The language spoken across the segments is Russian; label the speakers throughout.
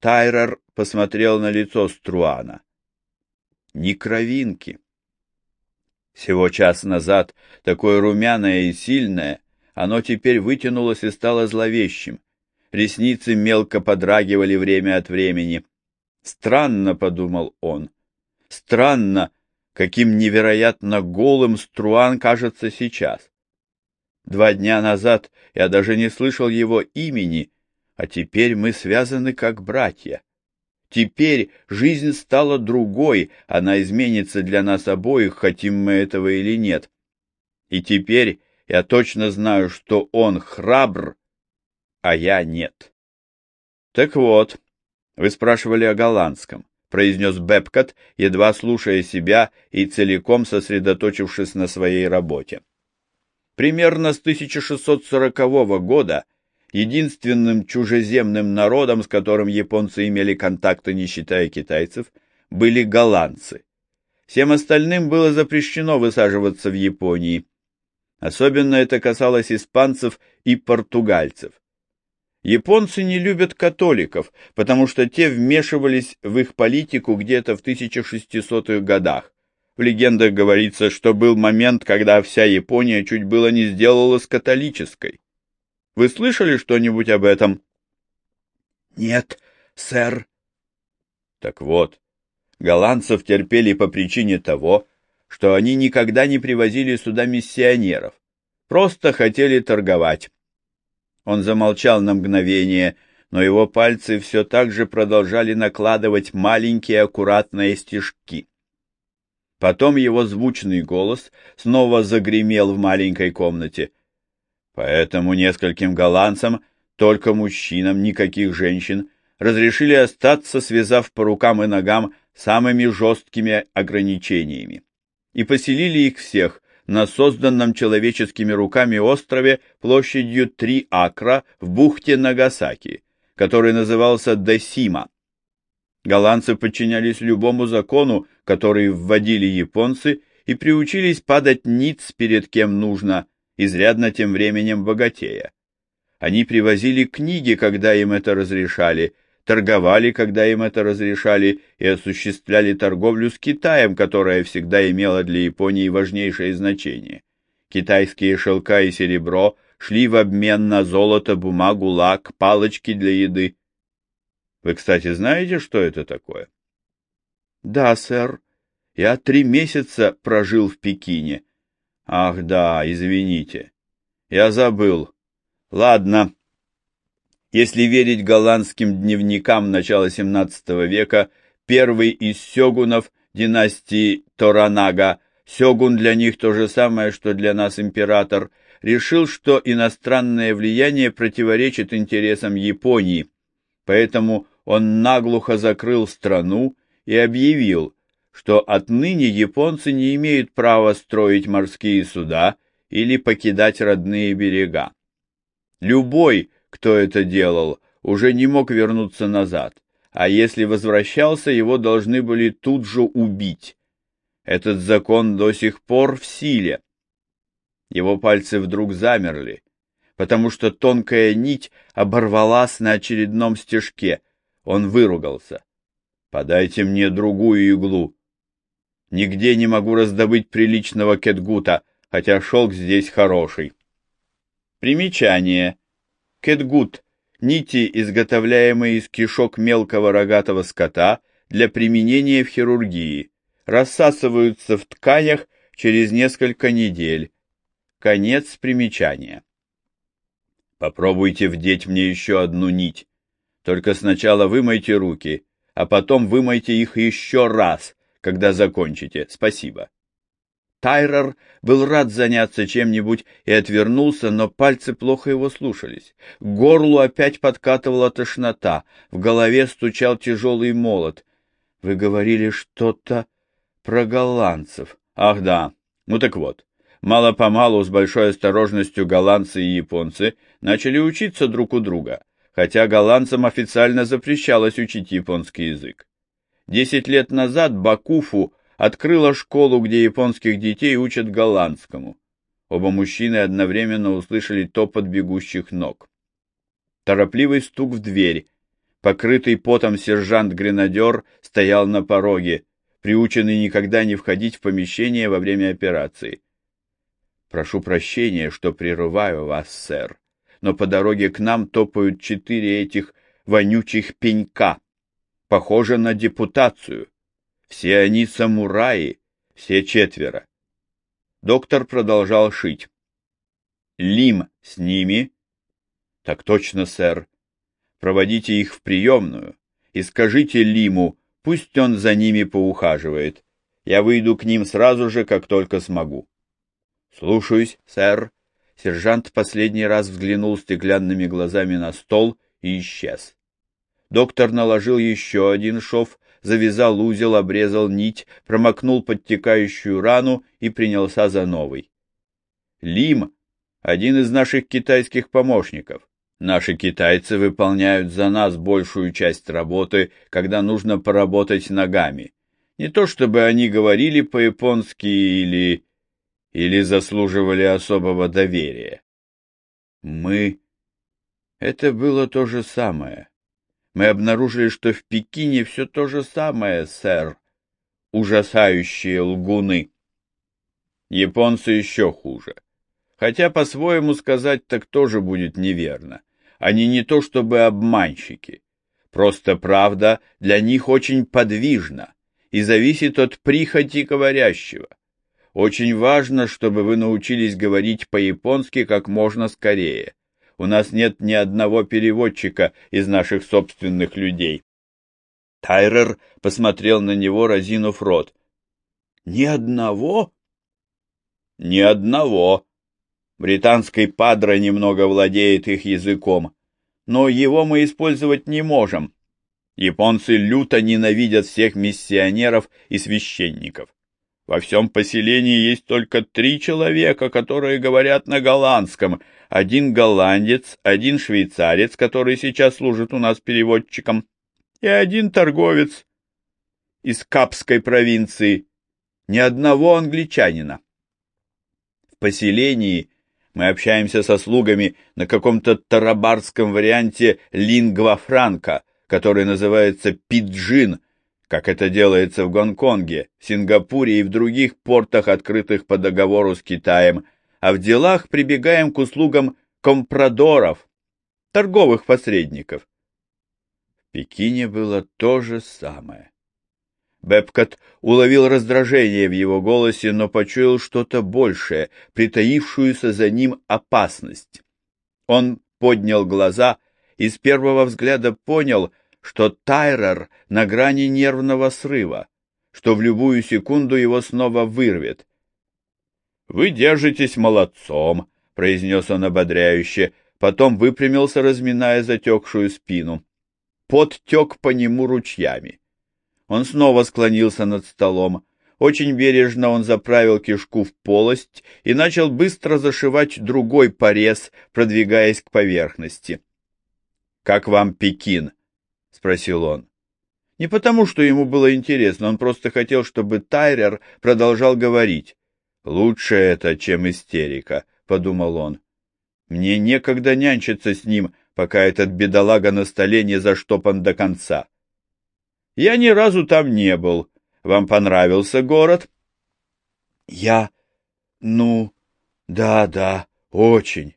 Speaker 1: Тайрер посмотрел на лицо Струана. Ни кровинки. Всего час назад, такое румяное и сильное, оно теперь вытянулось и стало зловещим. Ресницы мелко подрагивали время от времени. Странно, — подумал он, — странно, каким невероятно голым Струан кажется сейчас. Два дня назад я даже не слышал его имени, а теперь мы связаны как братья. Теперь жизнь стала другой, она изменится для нас обоих, хотим мы этого или нет. И теперь я точно знаю, что он храбр, а я нет. Так вот, вы спрашивали о голландском, произнес Бепкот, едва слушая себя и целиком сосредоточившись на своей работе. Примерно с 1640 года Единственным чужеземным народом, с которым японцы имели контакты, не считая китайцев, были голландцы. Всем остальным было запрещено высаживаться в Японии. Особенно это касалось испанцев и португальцев. Японцы не любят католиков, потому что те вмешивались в их политику где-то в 1600-х годах. В легендах говорится, что был момент, когда вся Япония чуть было не сделалась католической. Вы слышали что-нибудь об этом?
Speaker 2: Нет, сэр.
Speaker 1: Так вот, голландцев терпели по причине того, что они никогда не привозили сюда миссионеров, просто хотели торговать. Он замолчал на мгновение, но его пальцы все так же продолжали накладывать маленькие аккуратные стежки. Потом его звучный голос снова загремел в маленькой комнате. Поэтому нескольким голландцам, только мужчинам, никаких женщин, разрешили остаться, связав по рукам и ногам самыми жесткими ограничениями. И поселили их всех на созданном человеческими руками острове площадью 3 акра в бухте Нагасаки, который назывался Десима. Голландцы подчинялись любому закону, который вводили японцы, и приучились падать ниц перед кем нужно – изрядно тем временем богатея. Они привозили книги, когда им это разрешали, торговали, когда им это разрешали, и осуществляли торговлю с Китаем, которая всегда имела для Японии важнейшее значение. Китайские шелка и серебро шли в обмен на золото, бумагу, лак, палочки для еды. Вы, кстати, знаете, что это такое? — Да, сэр. Я три месяца прожил в Пекине. Ах да, извините. Я забыл. Ладно. Если верить голландским дневникам начала XVII века, первый из сёгунов династии Торанага, сёгун для них то же самое, что для нас император, решил, что иностранное влияние противоречит интересам Японии, поэтому он наглухо закрыл страну и объявил, что отныне японцы не имеют права строить морские суда или покидать родные берега. Любой, кто это делал, уже не мог вернуться назад, а если возвращался, его должны были тут же убить. Этот закон до сих пор в силе. Его пальцы вдруг замерли, потому что тонкая нить оборвалась на очередном стежке. Он выругался. «Подайте мне другую иглу», Нигде не могу раздобыть приличного кетгута, хотя шелк здесь хороший. Примечание. Кетгут – нити, изготовляемые из кишок мелкого рогатого скота для применения в хирургии, рассасываются в тканях через несколько недель. Конец примечания. Попробуйте вдеть мне еще одну нить. Только сначала вымойте руки, а потом вымойте их еще раз, когда закончите. Спасибо. Тайрер был рад заняться чем-нибудь и отвернулся, но пальцы плохо его слушались. К горлу опять подкатывала тошнота, в голове стучал тяжелый молот. Вы говорили что-то про голландцев. Ах да, ну так вот. Мало-помалу, с большой осторожностью голландцы и японцы начали учиться друг у друга, хотя голландцам официально запрещалось учить японский язык. Десять лет назад Бакуфу открыла школу, где японских детей учат голландскому. Оба мужчины одновременно услышали топот бегущих ног. Торопливый стук в дверь. Покрытый потом сержант-гренадер стоял на пороге, приученный никогда не входить в помещение во время операции. «Прошу прощения, что прерываю вас, сэр, но по дороге к нам топают четыре этих вонючих пенька. Похоже на депутацию. Все они самураи, все четверо. Доктор продолжал шить. Лим с ними? Так точно, сэр. Проводите их в приемную и скажите Лиму, пусть он за ними поухаживает. Я выйду к ним сразу же, как только смогу. Слушаюсь, сэр. Сержант последний раз взглянул стеклянными глазами на стол и исчез. Доктор наложил еще один шов, завязал узел, обрезал нить, промокнул подтекающую рану и принялся за новый. Лим — один из наших китайских помощников. Наши китайцы выполняют за нас большую часть работы, когда нужно поработать ногами. Не то чтобы они говорили по-японски или... или заслуживали особого доверия. Мы... Это было то же самое. Мы обнаружили, что в Пекине все то же самое, сэр. Ужасающие лгуны. Японцы еще хуже. Хотя, по-своему сказать, так тоже будет неверно. Они не то чтобы обманщики. Просто правда для них очень подвижна и зависит от прихоти говорящего. Очень важно, чтобы вы научились говорить по-японски как можно скорее. У нас нет ни одного переводчика из наших собственных людей. Тайрер посмотрел на него, разинув рот. «Ни одного?» «Ни одного», Британский падра немного владеет их языком, но его мы использовать не можем. Японцы люто ненавидят всех миссионеров и священников. Во всем поселении есть только три человека, которые говорят на голландском. Один голландец, один швейцарец, который сейчас служит у нас переводчиком, и один торговец из Капской провинции. Ни одного англичанина. В поселении мы общаемся со слугами на каком-то тарабарском варианте лингва франка, который называется пиджин, как это делается в Гонконге, Сингапуре и в других портах, открытых по договору с Китаем, а в делах прибегаем к услугам компрадоров, торговых посредников. В Пекине было то же самое. Бепкот уловил раздражение в его голосе, но почуял что-то большее, притаившуюся за ним опасность. Он поднял глаза и с первого взгляда понял, что Тайрер на грани нервного срыва, что в любую секунду его снова вырвет. «Вы держитесь молодцом», — произнес он ободряюще, потом выпрямился, разминая затекшую спину. Пот тек по нему ручьями. Он снова склонился над столом. Очень бережно он заправил кишку в полость и начал быстро зашивать другой порез, продвигаясь к поверхности. «Как вам Пекин?» — спросил он. Не потому, что ему было интересно, он просто хотел, чтобы Тайрер продолжал говорить. «Лучше это, чем истерика», — подумал он. «Мне некогда нянчиться с ним, пока этот бедолага на столе не заштопан до конца». Я ни разу там не был. Вам понравился город? Я... Ну... Да-да, очень.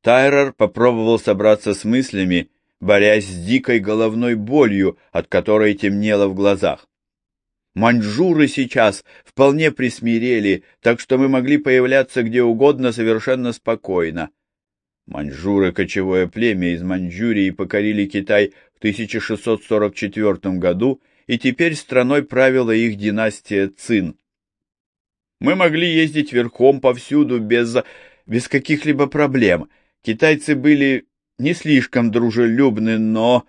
Speaker 1: Тайрер попробовал собраться с мыслями, борясь с дикой головной болью, от которой темнело в глазах. Маньчжуры сейчас вполне присмирели, так что мы могли появляться где угодно совершенно спокойно. Маньчжуры — кочевое племя из Маньчжурии покорили Китай в 1644 году, и теперь страной правила их династия Цин. Мы могли ездить верхом повсюду без, без каких-либо проблем. Китайцы были не слишком дружелюбны, но...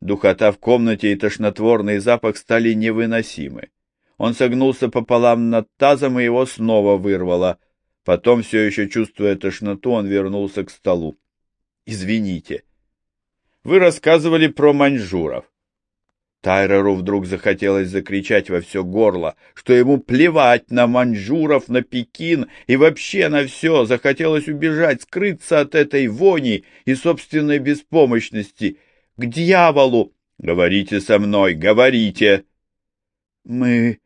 Speaker 1: Духота в комнате и тошнотворный запах стали невыносимы. Он согнулся пополам над тазом, и его снова вырвало. Потом, все еще чувствуя тошноту, он вернулся к столу. «Извините. Вы рассказывали про маньчжуров». Тайреру вдруг захотелось закричать во все горло, что ему плевать на маньчжуров, на Пекин и вообще на все. Захотелось убежать, скрыться от этой вони и собственной беспомощности. К дьяволу! Говорите со мной, говорите.
Speaker 2: Мы...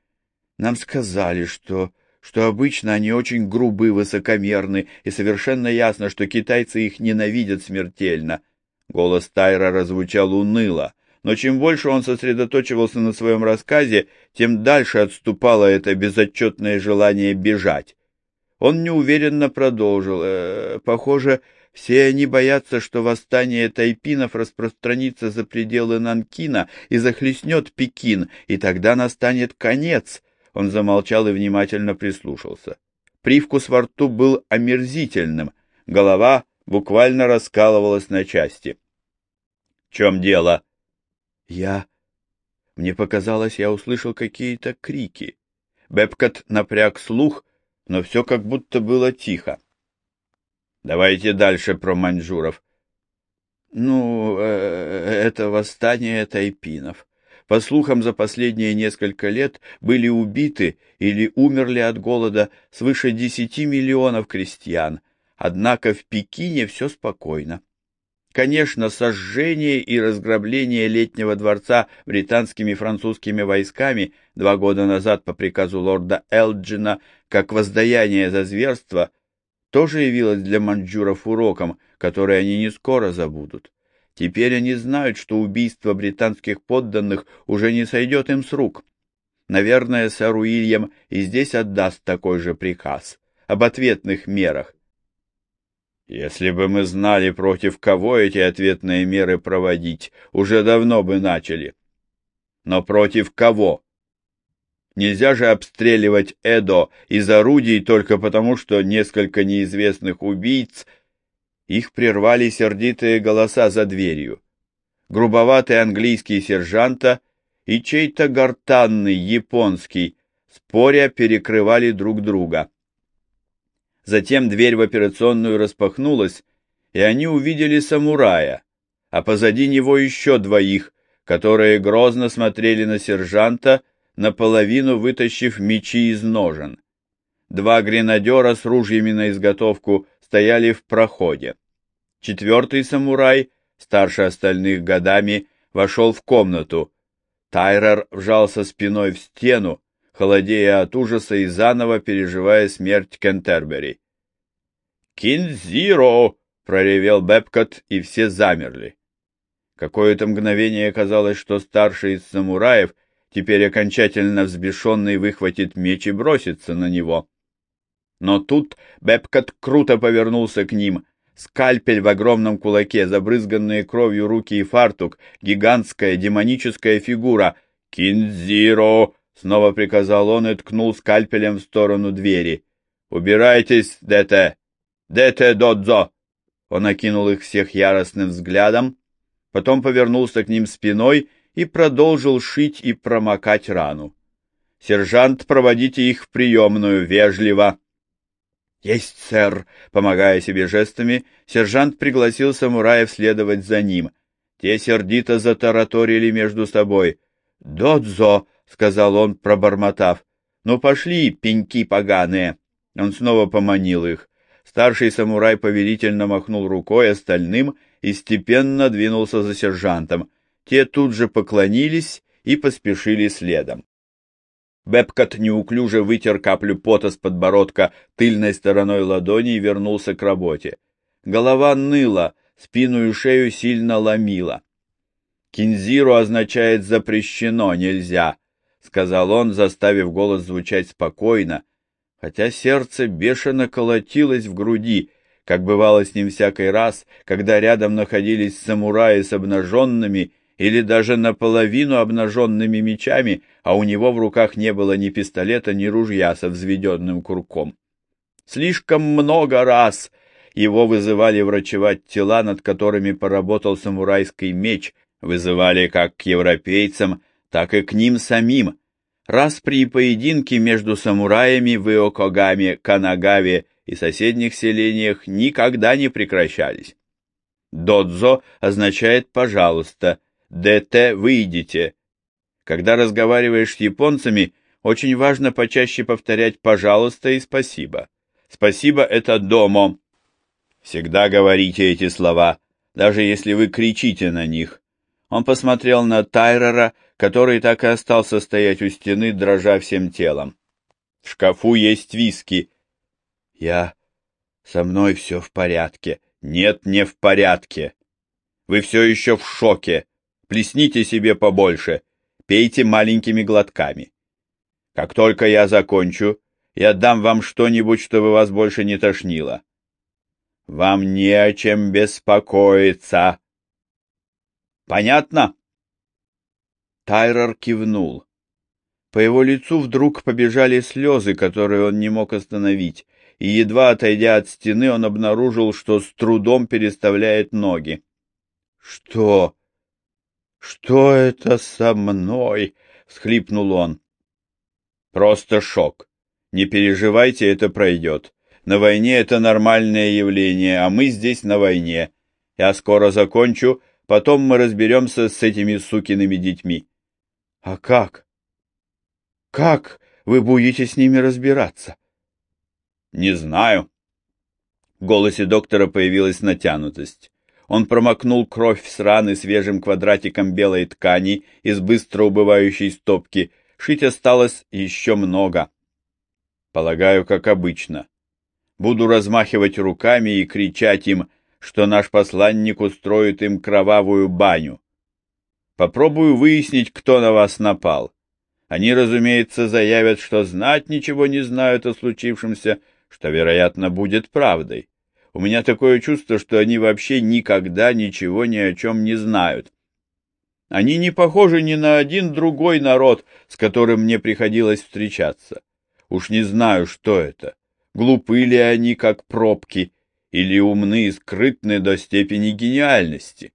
Speaker 2: Нам сказали, что... что обычно они очень грубы, высокомерны, и совершенно ясно, что китайцы их ненавидят смертельно.
Speaker 1: Голос Тайра раззвучал уныло, но чем больше он сосредоточивался на своем рассказе, тем дальше отступало это безотчетное желание бежать. Он неуверенно продолжил. «Э, «Похоже, все они боятся, что восстание тайпинов распространится за пределы Нанкина и захлестнет Пекин, и тогда настанет конец». Он замолчал и внимательно прислушался. Привкус во рту был омерзительным, голова буквально раскалывалась на части. — В чем дело?
Speaker 2: — Я... Мне показалось, я услышал какие-то крики. Бепкот напряг слух, но все как будто было тихо.
Speaker 1: Давайте дальше про маньчжуров.
Speaker 2: Ну, э, это восстание тайпинов. По слухам, за последние несколько лет были убиты или умерли от голода свыше десяти миллионов крестьян, однако в Пекине все спокойно. Конечно, сожжение и разграбление летнего дворца британскими и французскими войсками два года назад по приказу лорда Элджина как воздаяние за зверство тоже явилось для маньчжуров уроком, который они не скоро забудут. Теперь они знают, что убийство британских подданных уже не сойдет им с рук. Наверное, сэр Уильям и здесь отдаст такой же приказ об ответных мерах.
Speaker 1: Если бы мы знали, против кого эти ответные меры проводить, уже давно бы начали. Но против кого? Нельзя же обстреливать Эдо из орудий только потому, что несколько неизвестных убийц... Их прервали сердитые голоса за дверью. Грубоватый английский сержанта и чей-то гортанный японский, споря, перекрывали друг друга. Затем дверь в операционную распахнулась, и они увидели самурая, а позади него еще двоих, которые грозно смотрели на сержанта, наполовину вытащив мечи из ножен. Два гренадера с ружьями на изготовку стояли в проходе. Четвертый самурай, старше остальных годами, вошел в комнату. Тайрер вжался спиной в стену, холодея от ужаса и заново переживая смерть Кентербери. «Кинзиро!» — проревел Бепкот, и все замерли. Какое-то мгновение казалось, что старший из самураев, теперь окончательно взбешенный, выхватит меч и бросится на него. Но тут Бепкот круто повернулся к ним. Скальпель в огромном кулаке, забрызганные кровью руки и фартук, гигантская демоническая фигура. «Кинзиро!» — снова приказал он и ткнул скальпелем в сторону двери. «Убирайтесь, Дете! Дете Додзо!» Он окинул их всех яростным взглядом, потом повернулся к ним спиной и продолжил шить и промокать рану. «Сержант, проводите их в приемную, вежливо!» «Есть, сэр!» Помогая себе жестами, сержант пригласил самураев следовать за ним. Те сердито затараторили между собой. «Додзо!» — сказал он, пробормотав. «Ну пошли, пеньки поганые!» Он снова поманил их. Старший самурай повелительно махнул рукой остальным и степенно двинулся за сержантом. Те тут же поклонились и поспешили следом. Бепкот неуклюже вытер каплю пота с подбородка тыльной стороной ладони и вернулся к работе. Голова ныла, спину и шею сильно ломила. «Кинзиру означает «запрещено, нельзя», — сказал он, заставив голос звучать спокойно, хотя сердце бешено колотилось в груди, как бывало с ним всякий раз, когда рядом находились самураи с обнаженными или даже наполовину обнаженными мечами, а у него в руках не было ни пистолета, ни ружья со взведенным курком. Слишком много раз его вызывали врачевать тела, над которыми поработал самурайский меч, вызывали как к европейцам, так и к ним самим. Раз при поединке между самураями в Иокогаме, Канагаве и соседних селениях никогда не прекращались. Додзо означает «пожалуйста», ДТ выйдите. Когда разговариваешь с японцами, очень важно почаще повторять «пожалуйста» и «спасибо». «Спасибо» — это «домо». Всегда говорите эти слова, даже если вы кричите на них. Он посмотрел на Тайрера, который так и остался стоять у стены, дрожа всем телом. В шкафу есть виски. Я... Со мной все в порядке. Нет, не в порядке. Вы все еще в шоке. Плесните себе побольше. Пейте маленькими глотками. Как только я закончу, я дам вам что-нибудь, чтобы вас больше не тошнило. Вам не о чем беспокоиться. Понятно? Тайрер кивнул. По его лицу вдруг побежали слезы, которые он не мог остановить, и, едва отойдя от стены, он обнаружил, что с трудом переставляет ноги. — Что? Что это со мной? — всхлипнул он. — Просто шок. Не переживайте, это пройдет. На войне это нормальное явление, а мы здесь на войне. Я скоро закончу, потом мы разберемся с этими сукиными детьми. — А как? Как вы будете с ними разбираться? Не знаю. В голосе доктора появилась натянутость. Он промокнул кровь с раны свежим квадратиком белой ткани из быстро убывающей стопки. Шить осталось еще много. Полагаю, как обычно. Буду размахивать руками и кричать им, что наш посланник устроит им кровавую баню. Попробую выяснить, кто на вас напал. Они, разумеется, заявят, что знать ничего не знают о случившемся, что, вероятно, будет правдой. У меня такое чувство, что они вообще никогда ничего ни о чем не знают. Они не похожи ни на один другой народ, с которым мне приходилось встречаться. Уж не знаю, что это. Глупы ли они, как пробки, или умны и скрытны до степени гениальности.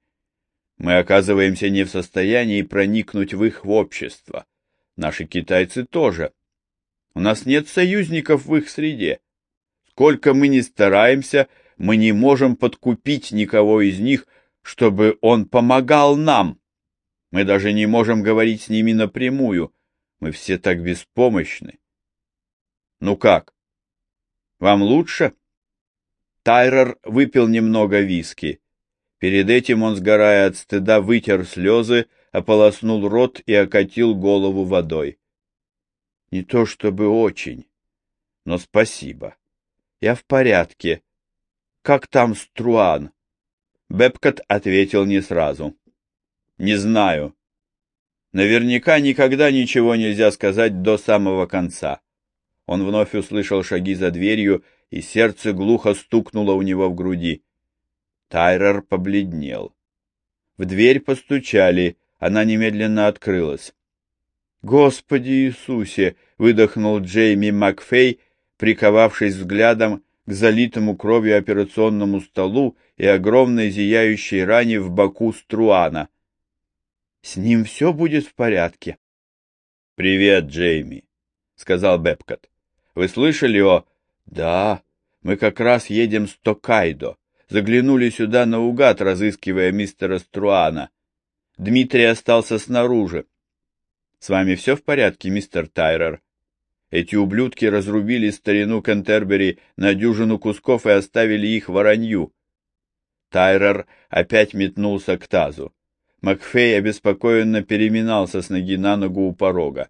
Speaker 1: Мы оказываемся не в состоянии проникнуть в их общество. Наши китайцы тоже. У нас нет союзников в их среде. Сколько мы ни стараемся, мы не можем подкупить никого из них, чтобы он помогал нам. Мы даже не можем говорить с ними напрямую. Мы все так беспомощны. Ну как? Вам лучше? Тайрер выпил немного виски. Перед этим он, сгорая от стыда, вытер слезы, ополоснул рот и окатил голову водой. Не то чтобы очень, но спасибо. Я в порядке. Как там Струан? Бепкот ответил не сразу. Не знаю. Наверняка никогда ничего нельзя сказать до самого конца. Он вновь услышал шаги за дверью, и сердце глухо стукнуло у него в груди. Тайрер побледнел. В дверь постучали, она немедленно открылась. «Господи Иисусе!» — выдохнул Джейми Макфей, приковавшись взглядом к залитому кровью операционному столу и огромной зияющей ране в боку Струана. «С ним все будет в порядке?» «Привет, Джейми», — сказал Бепкот. «Вы слышали о...» «Да, мы как раз едем с Токайдо. Заглянули сюда наугад, разыскивая мистера Струана. Дмитрий остался снаружи. С вами все в порядке, мистер Тайрер? Эти ублюдки разрубили старину Кентербери на дюжину кусков и оставили их воронью. Тайрер опять метнулся к тазу. Макфей обеспокоенно переминался с ноги на ногу у порога.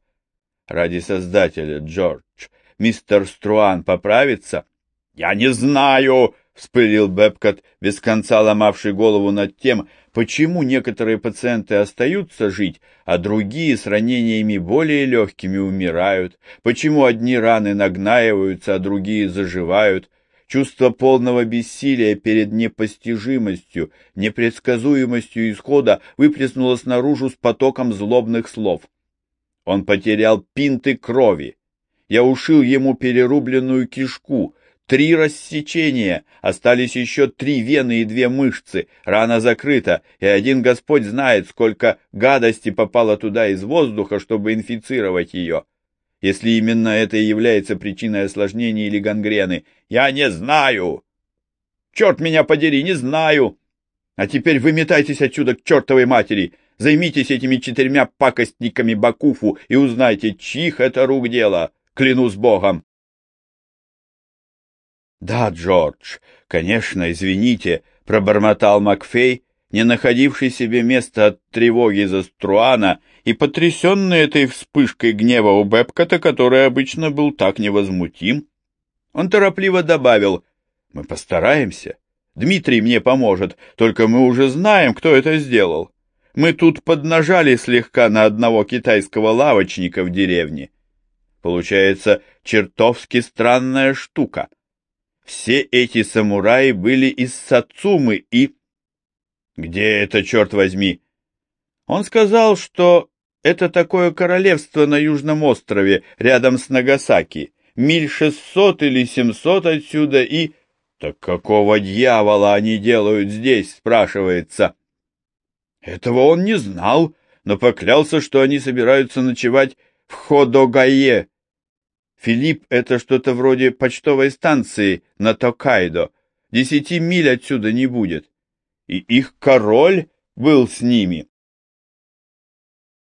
Speaker 1: «Ради Создателя, Джордж, мистер Струан поправится?» «Я не знаю!» Вспылил Бепкот, без конца ломавший голову над тем, почему некоторые пациенты остаются жить, а другие с ранениями более легкими умирают, почему одни раны нагнаиваются, а другие заживают. Чувство полного бессилия перед непостижимостью, непредсказуемостью исхода выплеснулось наружу с потоком злобных слов. Он потерял пинты крови. Я ушил ему перерубленную кишку, Три рассечения, остались еще три вены и две мышцы, рана закрыта, и один Господь знает, сколько гадости попало туда из воздуха, чтобы инфицировать ее. Если именно это и является причиной осложнений или гангрены, я не знаю. Черт меня подери, не знаю. А теперь выметайтесь отсюда к чертовой матери, займитесь этими четырьмя пакостниками Бакуфу и узнайте, чьих это рук дело, клянусь Богом. «Да, Джордж, конечно, извините», — пробормотал Макфей, не находивший себе места от тревоги за Струана и потрясенный этой вспышкой гнева у Бепкота, который обычно был так невозмутим. Он торопливо добавил, «Мы постараемся. Дмитрий мне поможет, только мы уже знаем, кто это сделал. Мы тут поднажали слегка на одного китайского лавочника в деревне. Получается, чертовски странная штука. Все эти самураи были из Сацумы и... Где это, черт возьми? Он сказал, что это такое королевство на Южном острове, рядом с Нагасаки, миль шестьсот или семьсот отсюда, и... Так какого дьявола они делают здесь, спрашивается? Этого он не знал, но поклялся, что они собираются ночевать в Ходогае. Филипп — это что-то вроде почтовой станции на Токайдо. Десяти миль отсюда не будет. И их король был с ними.